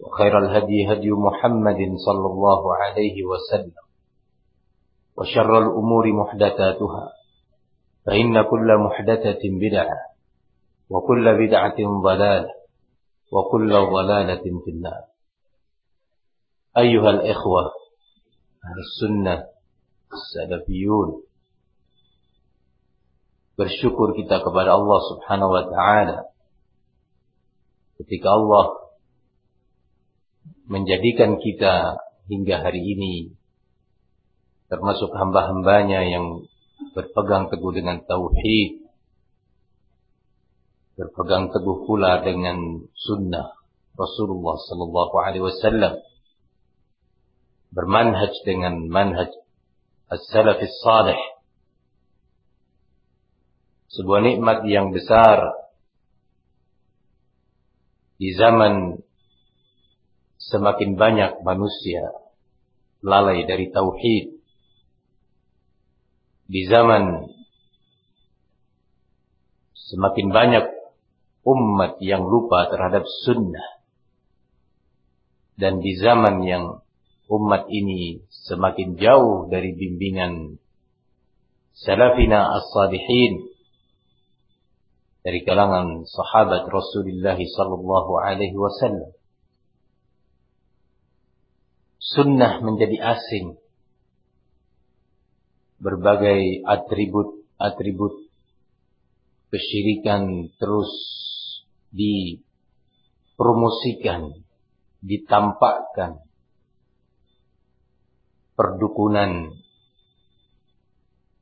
وخير الهدي هدي محمد صلى الله عليه وسلم. وشر الأمور محدثاتها. فإن كل محدثة بدعة. وكل بدعة ضلالة. وكل ضلالة في النار. أيها الإخوة أهل السنة salafiyun. Bersyukur kita kepada Allah Subhanahu wa taala. Ketika Allah menjadikan kita hingga hari ini termasuk hamba-hambanya yang berpegang teguh dengan tauhid berpegang teguh pula dengan sunnah Rasulullah sallallahu alaihi wasallam bermanhaj dengan manhaj as-salaf salih. Sebuah nikmat yang besar di zaman semakin banyak manusia lalai dari tauhid di zaman semakin banyak umat yang lupa terhadap sunnah dan di zaman yang umat ini semakin jauh dari bimbingan salafina as-salihin dari kalangan sahabat Rasulullah sallallahu alaihi wasallam. Sunnah menjadi asing. Berbagai atribut-atribut kesyirikan terus dipromosikan, ditampakkan. Perdukunan,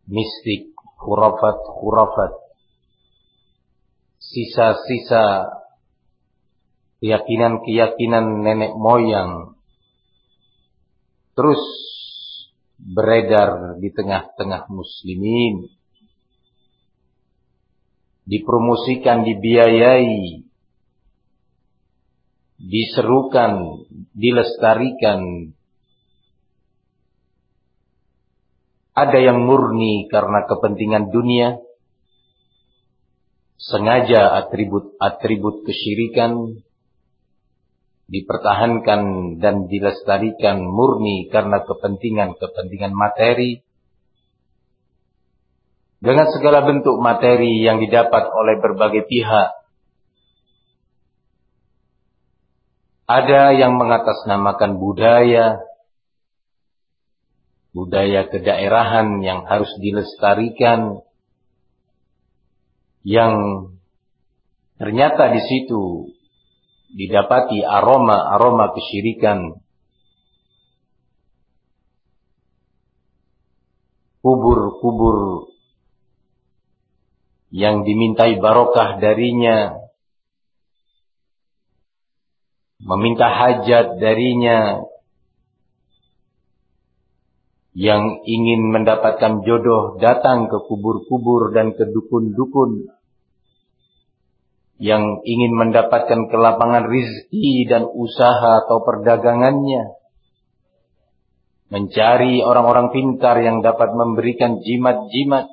mistik, khurafat-khurafat, sisa-sisa keyakinan-keyakinan nenek moyang terus beredar di tengah-tengah muslimin dipromosikan dibiayai diserukan dilestarikan Ada yang murni karena kepentingan dunia. Sengaja atribut-atribut kesyirikan dipertahankan dan dilestarikan murni karena kepentingan-kepentingan materi. Dengan segala bentuk materi yang didapat oleh berbagai pihak. Ada yang mengatasnamakan budaya, budaya kedaerahan yang harus dilestarikan yang ternyata di situ didapati aroma-aroma kesyirikan. Kubur-kubur yang dimintai barokah darinya meminta hajat darinya yang ingin mendapatkan jodoh datang ke kubur-kubur dan ke dukun-dukun yang ingin mendapatkan kelapangan rizki dan usaha atau perdagangannya mencari orang-orang pintar yang dapat memberikan jimat-jimat,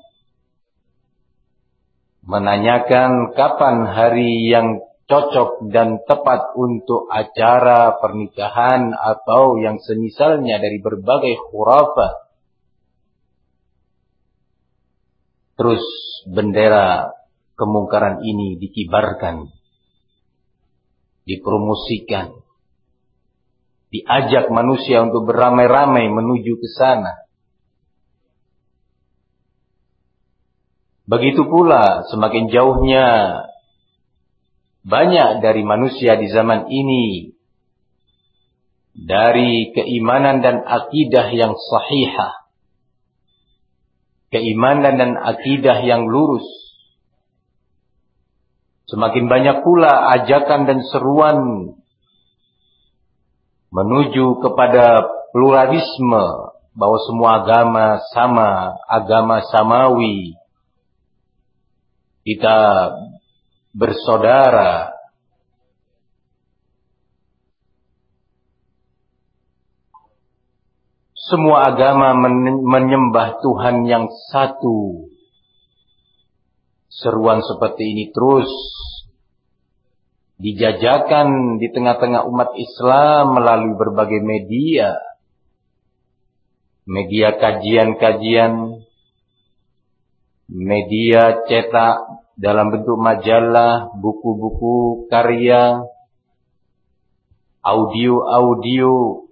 menanyakan kapan hari yang cocok dan tepat untuk acara pernikahan atau yang semisalnya dari berbagai khurafat. Terus bendera kemungkaran ini dikibarkan, dipromosikan, diajak manusia untuk beramai-ramai menuju ke sana. Begitu pula semakin jauhnya banyak dari manusia di zaman ini dari keimanan dan akidah yang sahihah. Keimanan dan akidah yang lurus. Semakin banyak pula ajakan dan seruan menuju kepada pluralisme bahwa semua agama sama, agama samawi. Kita bersaudara. Semua agama menyembah Tuhan yang satu. Seruan seperti ini terus dijajakan di tengah-tengah umat Islam melalui berbagai media. Media kajian-kajian, media cetak dalam bentuk majalah, buku-buku karya, audio-audio.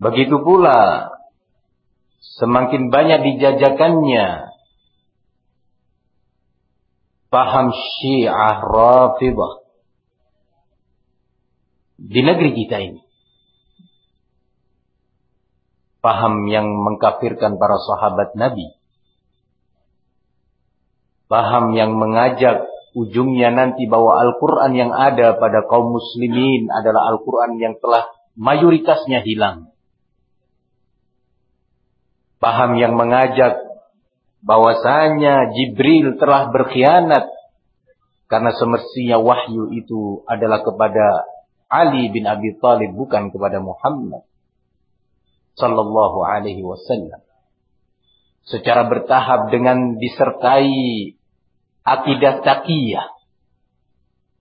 Begitu pula semakin banyak dijajakannya paham Syiah Rafidah di negeri kita ini. Paham yang mengkafirkan para sahabat Nabi. Paham yang mengajak ujungnya nanti bahwa Al-Quran yang ada pada kaum muslimin adalah Al-Quran yang telah mayoritasnya hilang. Paham yang mengajak bahwasanya Jibril telah berkhianat karena semestinya wahyu itu adalah kepada Ali bin Abi Thalib bukan kepada Muhammad sallallahu alaihi wasallam. Secara bertahap dengan disertai akidah takiyah.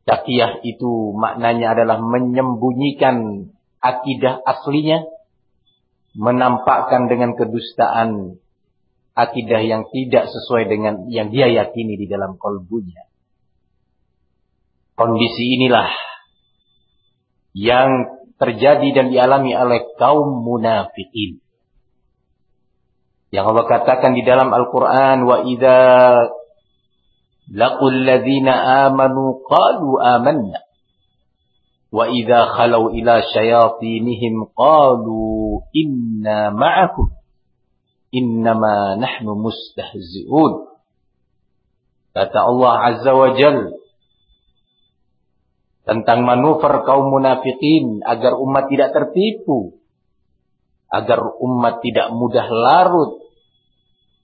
Takiyah itu maknanya adalah menyembunyikan akidah aslinya, menampakkan dengan kedustaan akidah yang tidak sesuai dengan yang dia yakini di dalam kolbunya. Kondisi inilah yang terjadi dan dialami oleh kaum munafikin. Yang Allah katakan di dalam Al-Quran, wa idha laqul ladhina amanu qalu amanna. Wa idha khalau ila syayatinihim qalu inna ma'akum. Innama nahnu mustahzi'un. Kata Allah Azza wa Jal. Tentang manuver kaum munafikin agar umat tidak tertipu, agar umat tidak mudah larut.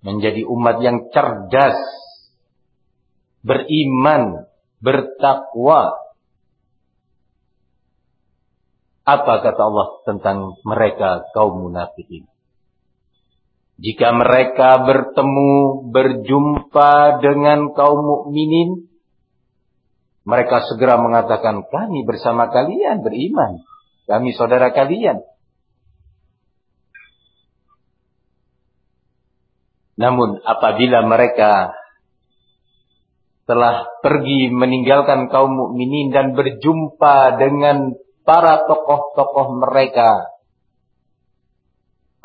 Menjadi umat yang cerdas, beriman, bertakwa. Apa kata Allah tentang mereka kaum munafikin? Jika mereka bertemu, berjumpa dengan kaum mukminin, mereka segera mengatakan, kami bersama kalian beriman. Kami saudara kalian. Namun apabila mereka telah pergi meninggalkan kaum mukminin dan berjumpa dengan para tokoh-tokoh mereka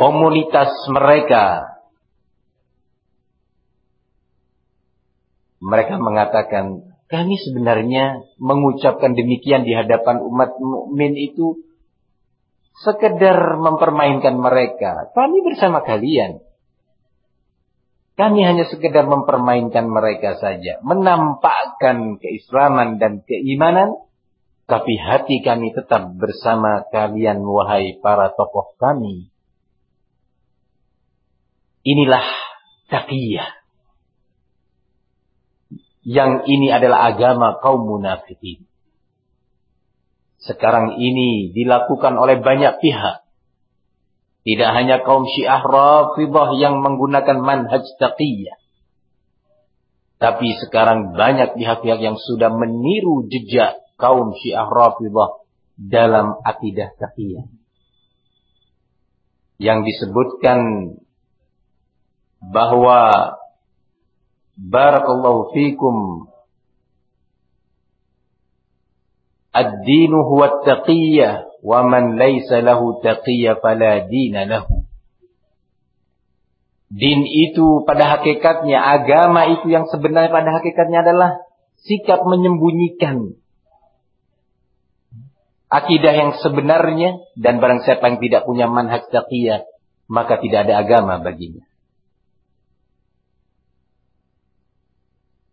komunitas mereka. Mereka mengatakan, kami sebenarnya mengucapkan demikian di hadapan umat mukmin itu sekedar mempermainkan mereka. Kami bersama kalian. Kami hanya sekedar mempermainkan mereka saja. Menampakkan keislaman dan keimanan. Tapi hati kami tetap bersama kalian wahai para tokoh kami. Inilah taqiyah. Yang ini adalah agama kaum munafikin. sekarang ini dilakukan oleh banyak pihak. Tidak hanya kaum Syiah Rafidah yang menggunakan manhaj taqiyah. Tapi sekarang banyak pihak-pihak yang sudah meniru jejak kaum Syiah Rafidah dalam akidah taqiyah. Yang disebutkan bahwa barakallahu fikum ad-dinu huwa taqiyah wa man laysa lahu taqiyya fala dina lahu. Din itu pada hakikatnya, agama itu yang sebenarnya pada hakikatnya adalah sikap menyembunyikan akidah yang sebenarnya dan barang siapa yang tidak punya manhaj taqiyah maka tidak ada agama baginya.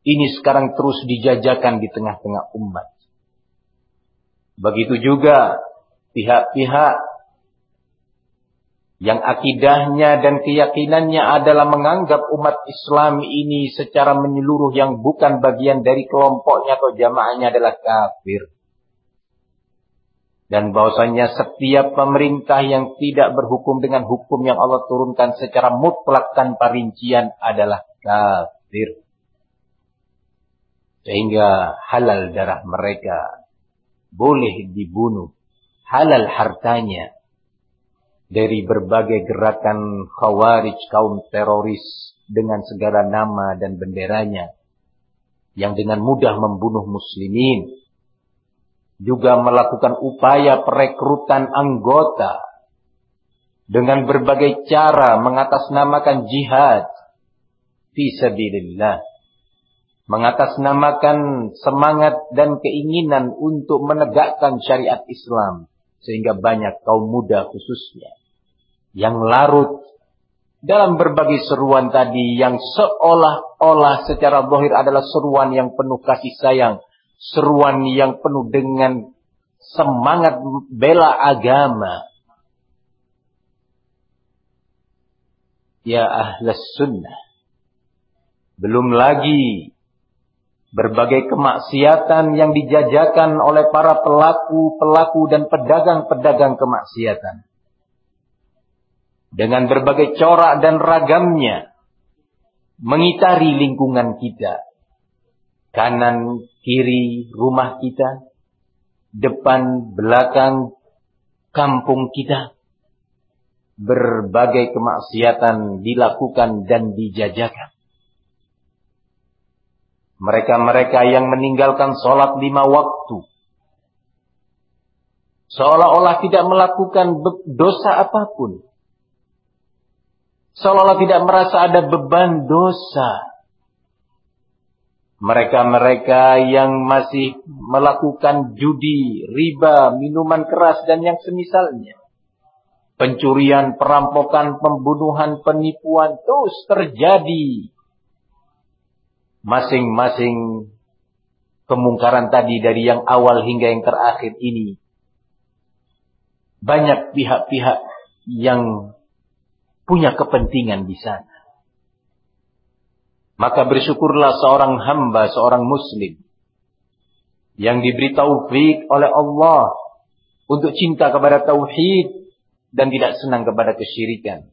Ini sekarang terus dijajakan di tengah-tengah umat. Begitu juga pihak-pihak yang akidahnya dan keyakinannya adalah menganggap umat Islam ini secara menyeluruh yang bukan bagian dari kelompoknya atau jamaahnya adalah kafir. Dan bahwasanya setiap pemerintah yang tidak berhukum dengan hukum yang Allah turunkan secara mutlak tanpa rincian adalah kafir. Sehingga halal darah mereka boleh dibunuh halal hartanya dari berbagai gerakan khawarij kaum teroris dengan segala nama dan benderanya yang dengan mudah membunuh muslimin juga melakukan upaya perekrutan anggota dengan berbagai cara mengatasnamakan jihad fi mengatasnamakan semangat dan keinginan untuk menegakkan syariat Islam sehingga banyak kaum muda khususnya yang larut dalam berbagai seruan tadi yang seolah-olah secara zahir adalah seruan yang penuh kasih sayang, seruan yang penuh dengan semangat bela agama. Ya ahlas sunnah. Belum lagi berbagai kemaksiatan yang dijajakan oleh para pelaku-pelaku dan pedagang-pedagang kemaksiatan. Dengan berbagai corak dan ragamnya, mengitari lingkungan kita. Kanan, kiri, rumah kita, depan, belakang, kampung kita. Berbagai kemaksiatan dilakukan dan dijajakan. Mereka-mereka yang meninggalkan sholat lima waktu. Seolah-olah tidak melakukan dosa apa pun. Seolah-olah tidak merasa ada beban dosa. Mereka-mereka yang masih melakukan judi, riba, minuman keras, dan yang semisalnya. Pencurian, perampokan, pembunuhan, penipuan terus terjadi masing-masing kemungkaran tadi dari yang awal hingga yang terakhir ini. Banyak pihak-pihak yang punya kepentingan di sana. Maka bersyukurlah seorang hamba, seorang muslim yang diberi taufik oleh Allah untuk cinta kepada tauhid dan tidak senang kepada kesyirikan.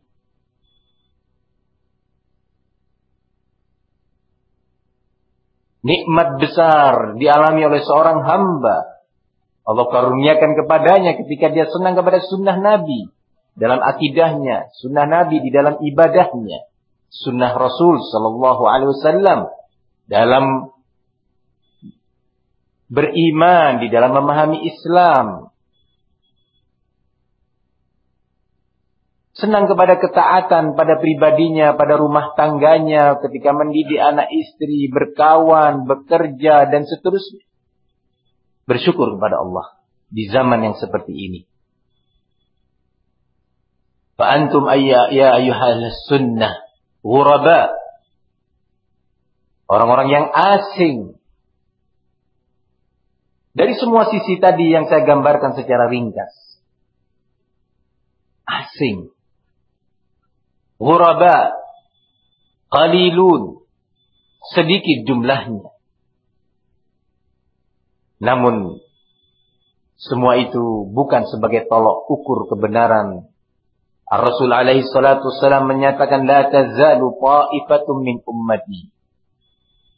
nikmat besar dialami oleh seorang hamba. Allah karuniakan kepadanya ketika dia senang kepada sunnah Nabi. Dalam akidahnya, sunnah Nabi di dalam ibadahnya. Sunnah Rasul Sallallahu Alaihi Wasallam. Dalam beriman, di dalam memahami Islam. senang kepada ketaatan pada pribadinya, pada rumah tangganya, ketika mendidik anak istri, berkawan, bekerja, dan seterusnya. Bersyukur kepada Allah di zaman yang seperti ini. Fa'antum ayya ya ayuhal sunnah ghuraba. Orang-orang yang asing. Dari semua sisi tadi yang saya gambarkan secara ringkas. Asing ghuraba qalilun sedikit jumlahnya namun Semua itu bukan sebagai tolok ukur kebenaran. Rasul alaihi salatu wassalam menyatakan la tazalu ta'ifatum min ummati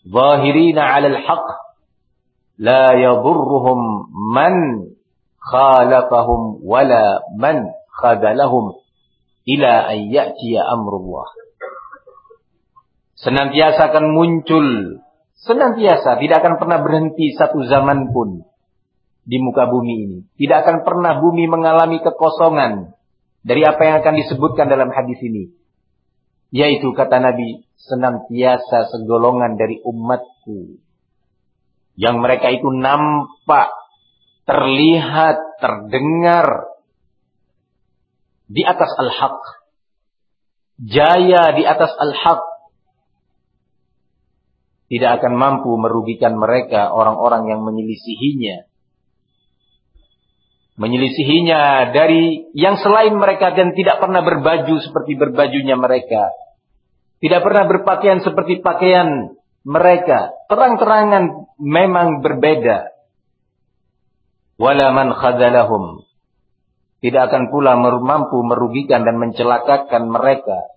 zahirina 'ala al-haq la yadurruhum man khalafahum wala man khadalahum ila an ya'tiya amrullah. Senantiasa akan muncul, senantiasa tidak akan pernah berhenti satu zaman pun di muka bumi ini. Tidak akan pernah bumi mengalami kekosongan dari apa yang akan disebutkan dalam hadis ini. Yaitu kata Nabi, senantiasa segolongan dari umatku. Yang mereka itu nampak, terlihat, terdengar, di atas al-haq. Jaya di atas al-haq. Tidak akan mampu merugikan mereka orang-orang yang menyelisihinya. Menyelisihinya dari yang selain mereka dan tidak pernah berbaju seperti berbajunya mereka. Tidak pernah berpakaian seperti pakaian mereka. Terang-terangan memang berbeda. Wala man khadalahum tidak akan pula mampu merugikan dan mencelakakan mereka.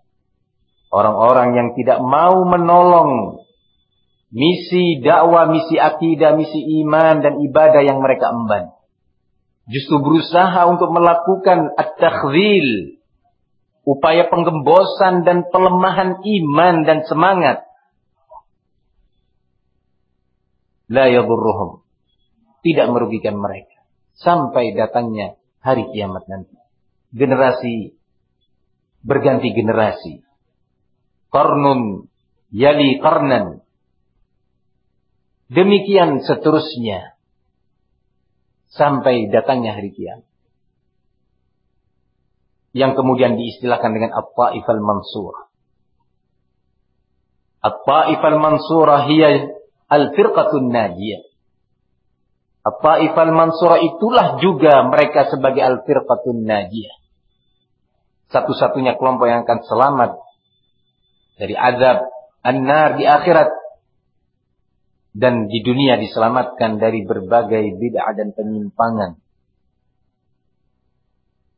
Orang-orang yang tidak mau menolong misi dakwah, misi akidah, misi iman dan ibadah yang mereka emban. Justru berusaha untuk melakukan at-takhzil, upaya penggembosan dan pelemahan iman dan semangat. La yadurruhum. Tidak merugikan mereka. Sampai datangnya hari kiamat nanti. Generasi berganti generasi. Karnun yali karnan. Demikian seterusnya. Sampai datangnya hari kiamat. Yang kemudian diistilahkan dengan At-Ta'if al-Mansurah. At-Ta'if al-Mansurah hiya al-firqatun najiyah. At-Taif al-Mansura itulah juga mereka sebagai al-firqatun najiyah. Satu-satunya kelompok yang akan selamat dari azab an-nar di akhirat dan di dunia diselamatkan dari berbagai bid'ah dan penyimpangan.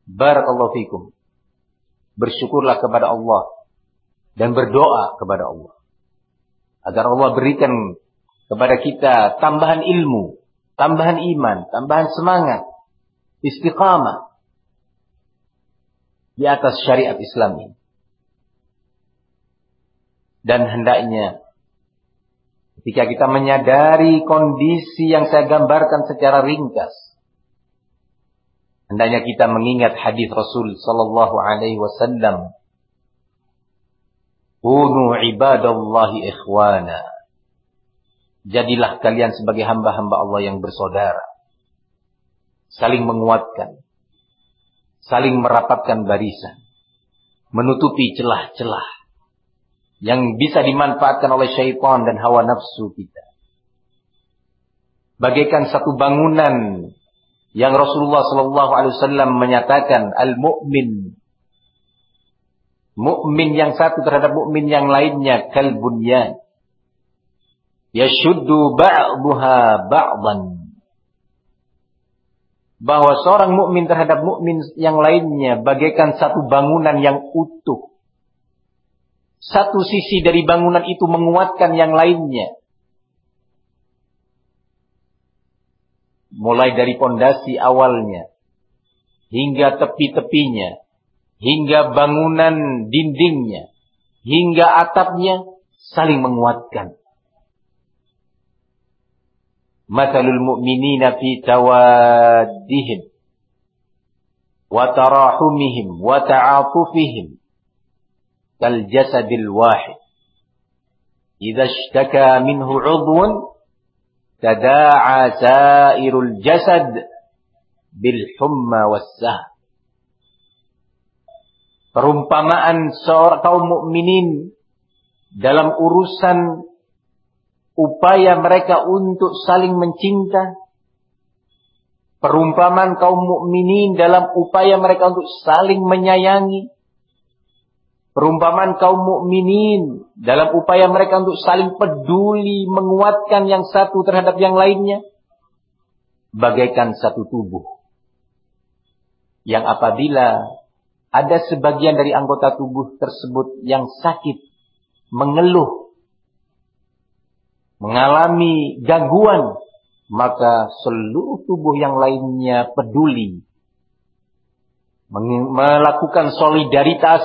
Barakallahu fikum. Bersyukurlah kepada Allah dan berdoa kepada Allah agar Allah berikan kepada kita tambahan ilmu tambahan iman, tambahan semangat, istiqamah di atas syariat Islam ini. Dan hendaknya ketika kita menyadari kondisi yang saya gambarkan secara ringkas, hendaknya kita mengingat hadis Rasul sallallahu alaihi wasallam, "Kunu ibadallahi ikhwana." Jadilah kalian sebagai hamba-hamba Allah yang bersaudara. Saling menguatkan. Saling merapatkan barisan. Menutupi celah-celah. Yang bisa dimanfaatkan oleh syaitan dan hawa nafsu kita. Bagaikan satu bangunan yang Rasulullah Sallallahu Alaihi Wasallam menyatakan al-mu'min mukmin yang satu terhadap mukmin yang lainnya kalbunyan yashuddu ba'daha ba'dan bahwa seorang mukmin terhadap mukmin yang lainnya bagaikan satu bangunan yang utuh. Satu sisi dari bangunan itu menguatkan yang lainnya. Mulai dari pondasi awalnya hingga tepi-tepinya, hingga bangunan dindingnya, hingga atapnya saling menguatkan. Mathalul mu'minina fi tawaddihim wa tarahumihim wa ta'atufihim wahid. Idza ishtaka minhu 'udwun tada'a sairul jasad bil humma was Perumpamaan seorang kaum mukminin dalam urusan upaya mereka untuk saling mencinta, perumpamaan kaum mukminin dalam upaya mereka untuk saling menyayangi, perumpamaan kaum mukminin dalam upaya mereka untuk saling peduli, menguatkan yang satu terhadap yang lainnya. bagaikan satu tubuh. Yang apabila ada sebagian dari anggota tubuh tersebut yang sakit, mengeluh, mengalami gangguan, maka seluruh tubuh yang lainnya peduli melakukan solidaritas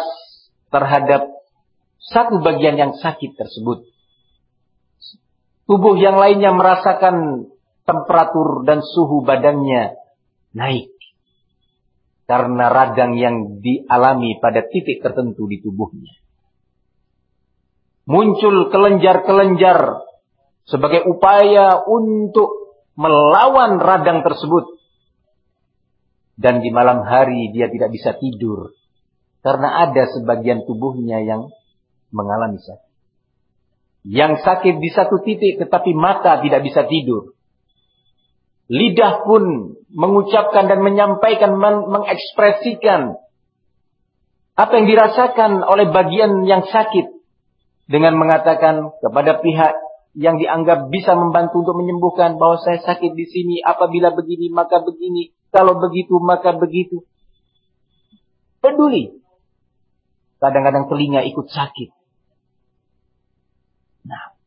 terhadap satu bagian yang sakit tersebut. Tubuh yang lainnya merasakan temperatur dan suhu badannya naik. Karena radang yang dialami pada titik tertentu di tubuhnya. Muncul kelenjar-kelenjar sebagai upaya untuk melawan radang tersebut. Dan di malam hari dia tidak bisa tidur. Karena ada sebagian tubuhnya yang mengalami sakit. Yang sakit di satu titik tetapi mata tidak bisa tidur. Lidah pun mengucapkan dan menyampaikan, men mengekspresikan apa yang dirasakan oleh bagian yang sakit dengan mengatakan kepada pihak yang dianggap bisa membantu untuk menyembuhkan bahwa saya sakit di sini apabila begini maka begini kalau begitu maka begitu peduli kadang-kadang telinga ikut sakit nah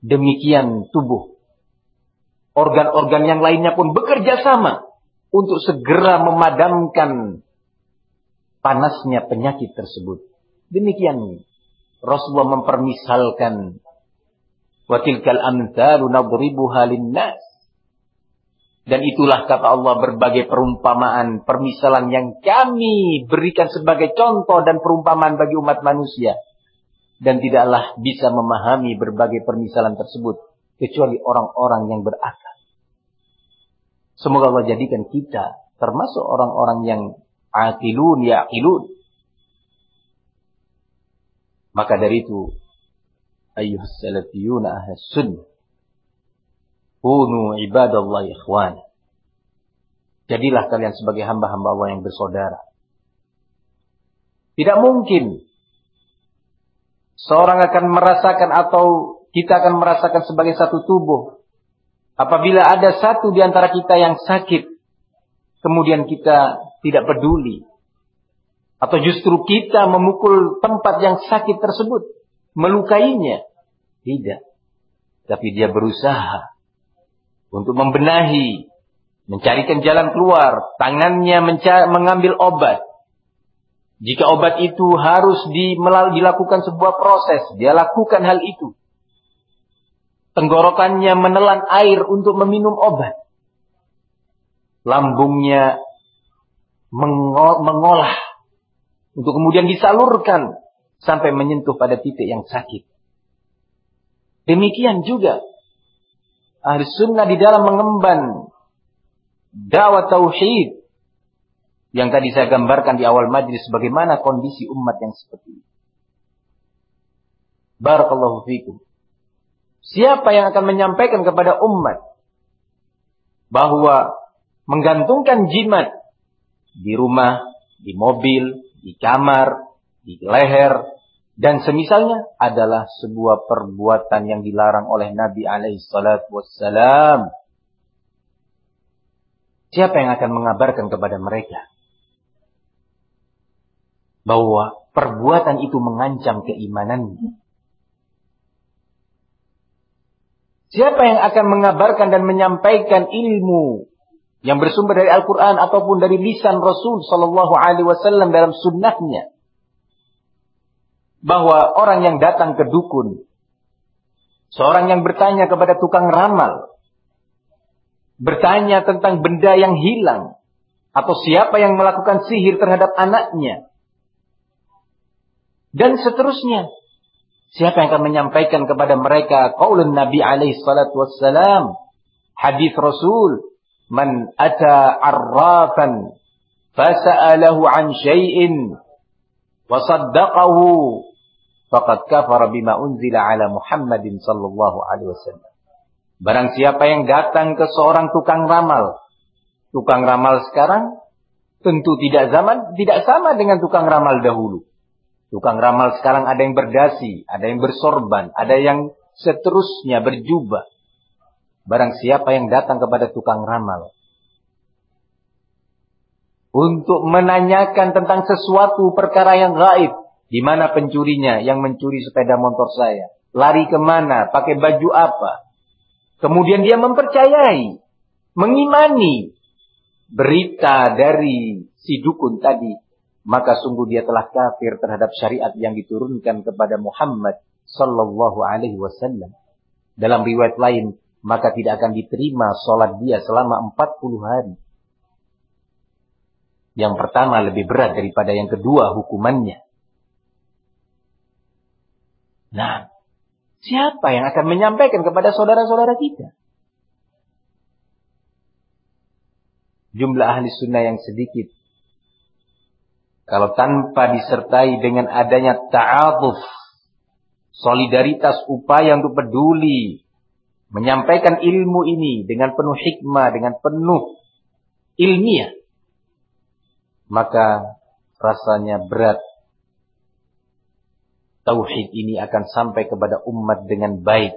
demikian tubuh organ-organ yang lainnya pun bekerja sama untuk segera memadamkan panasnya penyakit tersebut. Demikian Rasulullah mempermisalkan watilkal amthalu nadribuha linnas. Dan itulah kata Allah berbagai perumpamaan, permisalan yang kami berikan sebagai contoh dan perumpamaan bagi umat manusia. Dan tidaklah bisa memahami berbagai permisalan tersebut kecuali orang-orang yang berakal. Semoga Allah jadikan kita termasuk orang-orang yang akilun yaqilun. Maka dari itu ayyuhas salafiyuna ahas sunnah kunu ibadallah ikhwan. Jadilah kalian sebagai hamba-hamba Allah yang bersaudara. Tidak mungkin seorang akan merasakan atau kita akan merasakan sebagai satu tubuh. Apabila ada satu di antara kita yang sakit, kemudian kita tidak peduli. Atau justru kita memukul tempat yang sakit tersebut, melukainya. Tidak. Tapi dia berusaha untuk membenahi, mencarikan jalan keluar, tangannya mengambil obat. Jika obat itu harus dilakukan sebuah proses, dia lakukan hal itu. Tenggorokannya menelan air untuk meminum obat. Lambungnya mengolah untuk kemudian disalurkan sampai menyentuh pada titik yang sakit. Demikian juga ahli sunnah di dalam mengemban dakwah tauhid yang tadi saya gambarkan di awal majlis bagaimana kondisi umat yang seperti ini. Barakallahu fikum. Siapa yang akan menyampaikan kepada umat bahwa menggantungkan jimat di rumah, di mobil, di kamar, di leher, dan semisalnya adalah sebuah perbuatan yang dilarang oleh Nabi alaihi salatu wassalam. Siapa yang akan mengabarkan kepada mereka bahwa perbuatan itu mengancam keimanannya? Siapa yang akan mengabarkan dan menyampaikan ilmu yang bersumber dari Al-Quran ataupun dari lisan Rasul Sallallahu Alaihi Wasallam dalam sunnahnya, bahwa orang yang datang ke dukun, seorang yang bertanya kepada tukang ramal, bertanya tentang benda yang hilang, atau siapa yang melakukan sihir terhadap anaknya, dan seterusnya. Siapa yang akan menyampaikan kepada mereka qaulun Nabi alaihi wassalam, hadis Rasul, man ata arrafan fasa'alahu an syai'in wa saddaqahu faqad kafara bima unzila ala Muhammadin sallallahu alaihi wasallam. Barang siapa yang datang ke seorang tukang ramal, tukang ramal sekarang tentu tidak zaman tidak sama dengan tukang ramal dahulu. Tukang ramal sekarang ada yang berdasi, ada yang bersorban, ada yang seterusnya berjubah. Barang siapa yang datang kepada tukang ramal. Untuk menanyakan tentang sesuatu perkara yang gaib. Di mana pencurinya yang mencuri sepeda motor saya. Lari ke mana, pakai baju apa. Kemudian dia mempercayai. Mengimani berita dari si dukun tadi maka sungguh dia telah kafir terhadap syariat yang diturunkan kepada Muhammad sallallahu alaihi wasallam. Dalam riwayat lain, maka tidak akan diterima sholat dia selama 40 hari. Yang pertama lebih berat daripada yang kedua hukumannya. Nah, siapa yang akan menyampaikan kepada saudara-saudara kita? Jumlah ahli sunnah yang sedikit kalau tanpa disertai dengan adanya ta'atuf, solidaritas upaya untuk peduli, menyampaikan ilmu ini dengan penuh hikmah, dengan penuh ilmiah, maka rasanya berat. Tauhid ini akan sampai kepada umat dengan baik.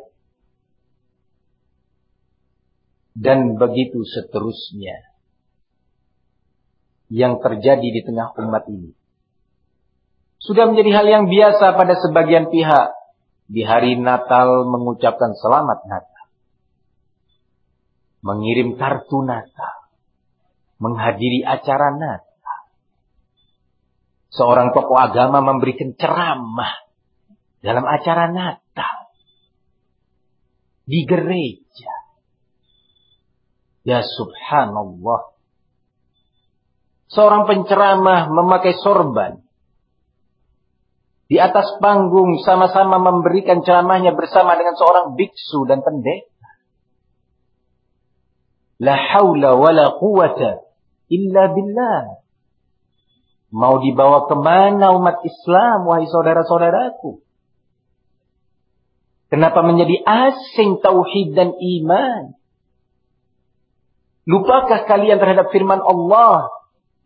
Dan begitu seterusnya yang terjadi di tengah umat ini. Sudah menjadi hal yang biasa pada sebagian pihak di hari Natal mengucapkan selamat Natal. Mengirim kartu Natal. Menghadiri acara Natal. Seorang tokoh agama memberikan ceramah dalam acara Natal. Di gereja. Ya subhanallah. Seorang penceramah memakai sorban. Di atas panggung sama-sama memberikan ceramahnya bersama dengan seorang biksu dan pendeta. La haula wa la quwata illa billah. Mau dibawa ke mana umat Islam, wahai saudara-saudaraku? Kenapa menjadi asing tauhid dan iman? Lupakah kalian terhadap firman Allah?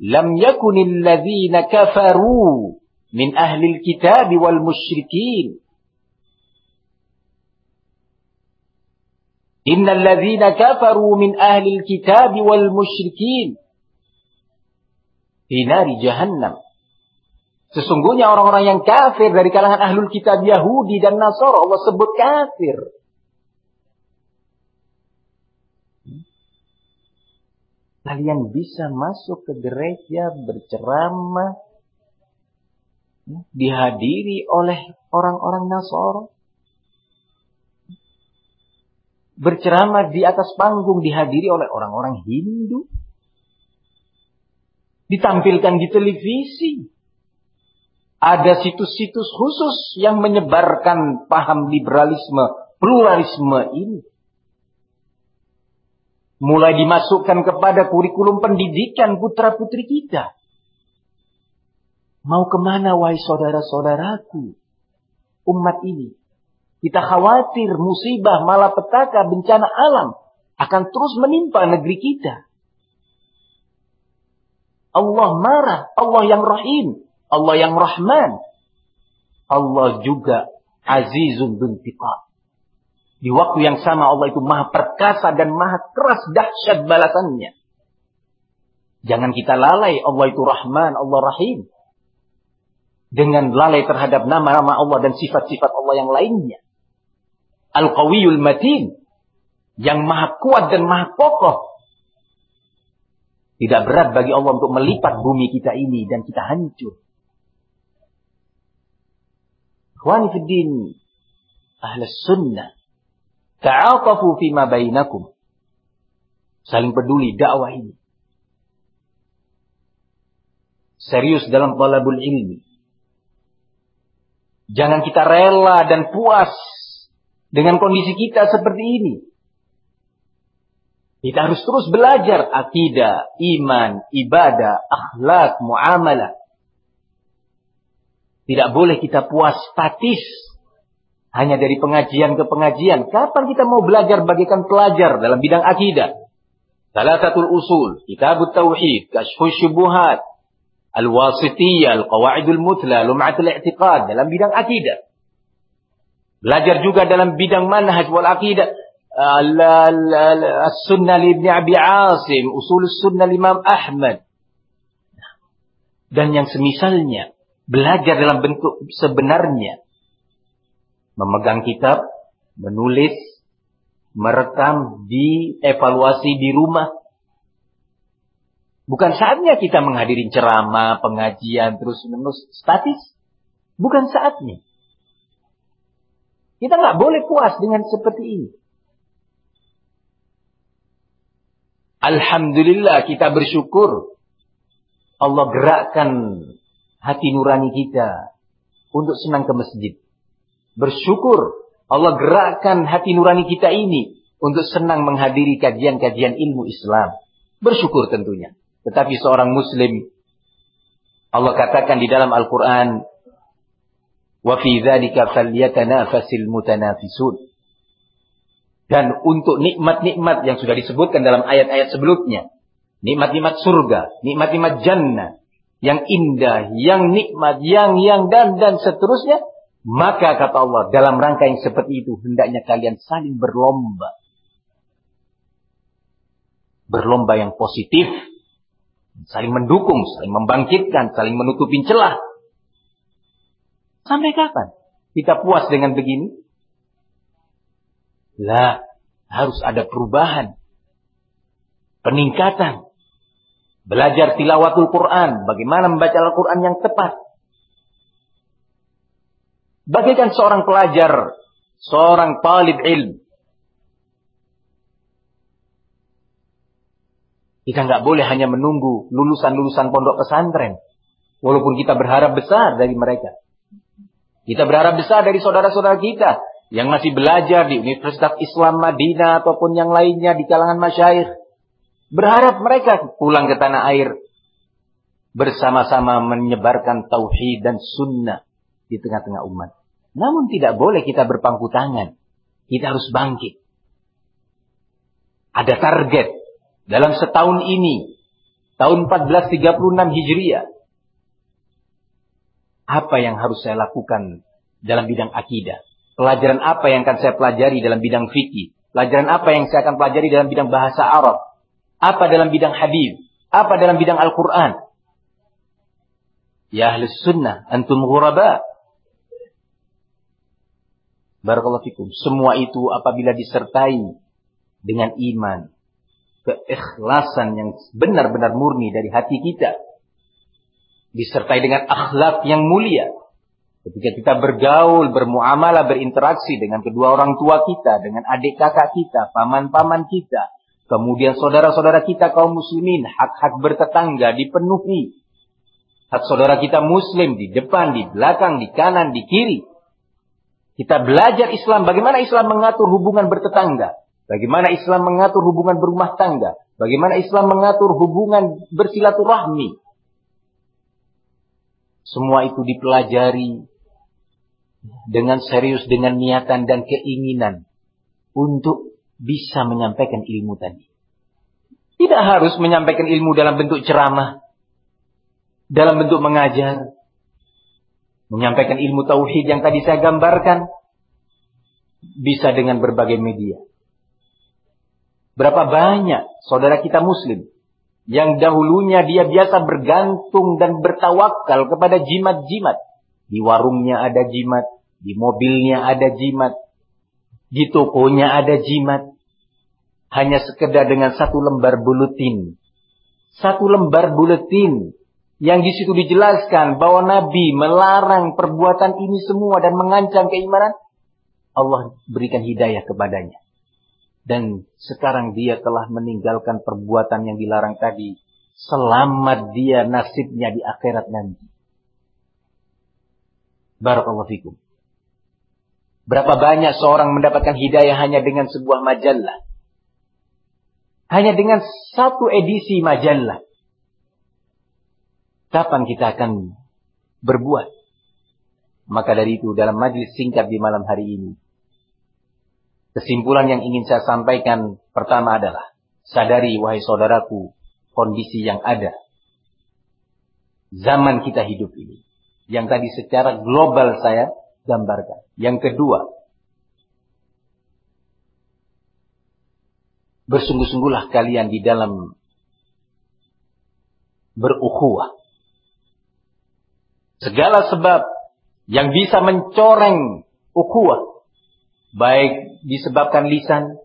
Lam yakunil ladzina kafaru min ahlil kitab wal musyrikin. Innal ladzina kafaru min ahlil kitab wal musyrikin. Fi nari jahannam Sesungguhnya orang-orang yang kafir dari kalangan ahlul kitab Yahudi dan Nasara Allah sebut kafir. Kalian bisa masuk ke gereja berceramah ya, dihadiri oleh orang-orang Nasoro. Berceramah di atas panggung dihadiri oleh orang-orang Hindu. Ditampilkan di televisi. Ada situs-situs khusus yang menyebarkan paham liberalisme, pluralisme ini mulai dimasukkan kepada kurikulum pendidikan putra-putri kita. Mau ke mana wahai saudara-saudaraku? Umat ini. Kita khawatir musibah, malapetaka, bencana alam akan terus menimpa negeri kita. Allah marah, Allah yang rahim, Allah yang rahman. Allah juga azizun bintiqam. Di waktu yang sama Allah itu maha perkasa dan maha keras dahsyat balasannya. Jangan kita lalai Allah itu Rahman, Allah Rahim. Dengan lalai terhadap nama-nama Allah dan sifat-sifat Allah yang lainnya. Al-Qawiyul Matin. Yang maha kuat dan maha kokoh. Tidak berat bagi Allah untuk melipat bumi kita ini dan kita hancur. Ikhwani Fiddin. Ahlus Sunnah. Ta'atafu fima bainakum. Saling peduli dakwah ini. Serius dalam talabul ilmi. Jangan kita rela dan puas dengan kondisi kita seperti ini. Kita harus terus belajar akidah, iman, ibadah, akhlak, muamalah. Tidak boleh kita puas statis hanya dari pengajian ke pengajian. Kapan kita mau belajar bagikan pelajar dalam bidang akidah? Salah satu usul, kitab tauhid, kashfus syubuhat, al-wasitiyah, al-qawaidul mutla, lum'atul i'tiqad dalam bidang akidah. Belajar juga dalam bidang manhaj wal akidah. As-Sunnah Ibn Abi Asim, Usul Sunnah Imam Ahmad. Dan yang semisalnya, belajar dalam bentuk sebenarnya. Memegang kitab, menulis, merekam, dievaluasi di rumah. Bukan saatnya kita menghadiri ceramah, pengajian, terus-menerus statis. Bukan saatnya. Kita nggak boleh puas dengan seperti ini. Alhamdulillah kita bersyukur. Allah gerakkan hati nurani kita untuk senang ke masjid. Bersyukur Allah gerakkan hati nurani kita ini untuk senang menghadiri kajian-kajian ilmu Islam. Bersyukur tentunya. Tetapi seorang muslim Allah katakan di dalam Al-Qur'an wa fi dzalika falyatanafasil dan untuk nikmat-nikmat yang sudah disebutkan dalam ayat-ayat sebelumnya. Nikmat-nikmat surga, nikmat-nikmat jannah. Yang indah, yang nikmat, yang, yang, dan, dan seterusnya. Maka kata Allah, dalam rangka yang seperti itu, hendaknya kalian saling berlomba. Berlomba yang positif. Saling mendukung, saling membangkitkan, saling menutupin celah. Sampai kapan? Kita puas dengan begini? Lah, harus ada perubahan. Peningkatan. Belajar tilawatul Quran. Bagaimana membaca Al-Quran yang tepat. Bagaikan seorang pelajar. Seorang talib ilm. Kita nggak boleh hanya menunggu lulusan-lulusan pondok pesantren. Walaupun kita berharap besar dari mereka. Kita berharap besar dari saudara-saudara kita yang masih belajar di Universitas Islam Madinah ataupun yang lainnya di kalangan masyayikh. Berharap mereka pulang ke tanah air bersama-sama menyebarkan tauhid dan sunnah di tengah-tengah umat. Namun tidak boleh kita berpangku tangan. Kita harus bangkit. Ada target dalam setahun ini, tahun 1436 Hijriah. Apa yang harus saya lakukan dalam bidang akidah? Pelajaran apa yang akan saya pelajari dalam bidang fikih? Pelajaran apa yang saya akan pelajari dalam bidang bahasa Arab? Apa dalam bidang hadis? Apa dalam bidang Al-Quran? Ya ahli sunnah, antum ghuraba. Barakallahu fikum. Semua itu apabila disertai dengan iman, keikhlasan yang benar-benar murni dari hati kita, disertai dengan akhlak yang mulia, Ketika kita bergaul, bermuamalah, berinteraksi dengan kedua orang tua kita, dengan adik kakak kita, paman-paman kita, kemudian saudara-saudara kita kaum muslimin, hak-hak bertetangga dipenuhi. Hak saudara kita muslim di depan, di belakang, di kanan, di kiri. Kita belajar Islam, bagaimana Islam mengatur hubungan bertetangga. Bagaimana Islam mengatur hubungan berumah tangga. Bagaimana Islam mengatur hubungan bersilaturahmi. Semua itu dipelajari dengan serius, dengan niatan dan keinginan untuk bisa menyampaikan ilmu tadi. Tidak harus menyampaikan ilmu dalam bentuk ceramah, dalam bentuk mengajar, menyampaikan ilmu tauhid yang tadi saya gambarkan, bisa dengan berbagai media. Berapa banyak saudara kita muslim yang dahulunya dia biasa bergantung dan bertawakal kepada jimat-jimat di warungnya ada jimat, di mobilnya ada jimat, di tokonya ada jimat. Hanya sekedar dengan satu lembar buletin. Satu lembar buletin yang di situ dijelaskan bahwa Nabi melarang perbuatan ini semua dan mengancam keimanan, Allah berikan hidayah kepadanya. Dan sekarang dia telah meninggalkan perbuatan yang dilarang tadi. Selamat dia nasibnya di akhirat nanti. Barakallahu fikum. Berapa banyak seorang mendapatkan hidayah hanya dengan sebuah majalah. Hanya dengan satu edisi majalah. Kapan kita akan berbuat? Maka dari itu dalam majlis singkat di malam hari ini. Kesimpulan yang ingin saya sampaikan pertama adalah. Sadari wahai saudaraku kondisi yang ada. Zaman kita hidup ini yang tadi secara global saya gambarkan. Yang kedua, bersungguh-sungguhlah kalian di dalam berukhuwah. Segala sebab yang bisa mencoreng ukhuwah, baik disebabkan lisan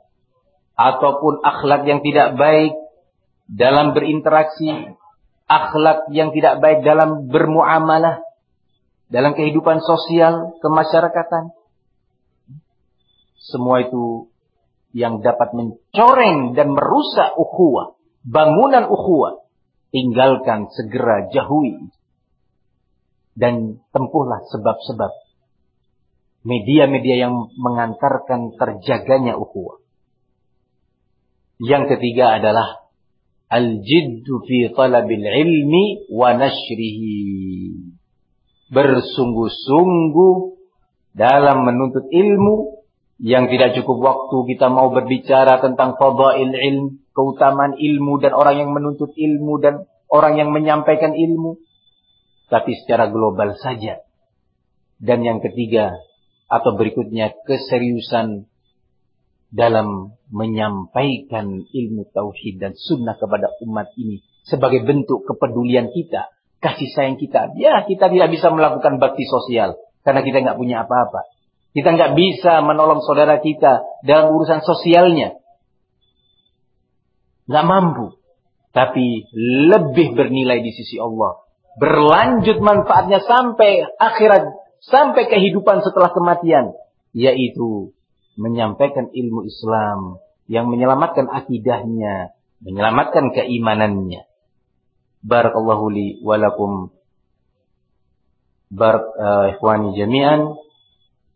ataupun akhlak yang tidak baik dalam berinteraksi, akhlak yang tidak baik dalam bermuamalah, dalam kehidupan sosial, kemasyarakatan. Semua itu yang dapat mencoreng dan merusak ukhuwah, bangunan ukhuwah, tinggalkan segera jauhi dan tempuhlah sebab-sebab media-media yang mengantarkan terjaganya ukhuwah. Yang ketiga adalah al-jiddu fi talabil ilmi wa nashrihi. Bersungguh-sungguh dalam menuntut ilmu yang tidak cukup waktu kita mau berbicara tentang fadail ilm, keutamaan ilmu dan orang yang menuntut ilmu dan orang yang menyampaikan ilmu. Tapi secara global saja. Dan yang ketiga atau berikutnya keseriusan dalam menyampaikan ilmu tauhid dan sunnah kepada umat ini sebagai bentuk kepedulian kita, kasih sayang kita. Ya, kita tidak bisa melakukan bakti sosial karena kita nggak punya apa-apa. Kita nggak bisa menolong saudara kita dalam urusan sosialnya. Nggak mampu. Tapi lebih bernilai di sisi Allah. Berlanjut manfaatnya sampai akhirat. Sampai kehidupan setelah kematian. Yaitu menyampaikan ilmu Islam. Yang menyelamatkan akidahnya. Menyelamatkan keimanannya. Barakallahu li walakum. Barak uh, ikhwani jami'an.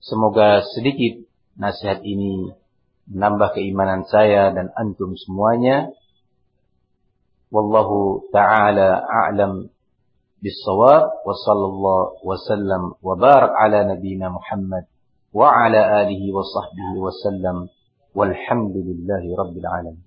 Semoga sedikit nasihat ini menambah keimanan saya dan antum semuanya. Wallahu ta'ala a'lam bis-shawab wa sallallahu wa sallam wa barak ala nabiyyina Muhammad wa ala alihi wa sahbihi wa sallam walhamdulillahi rabbil alamin.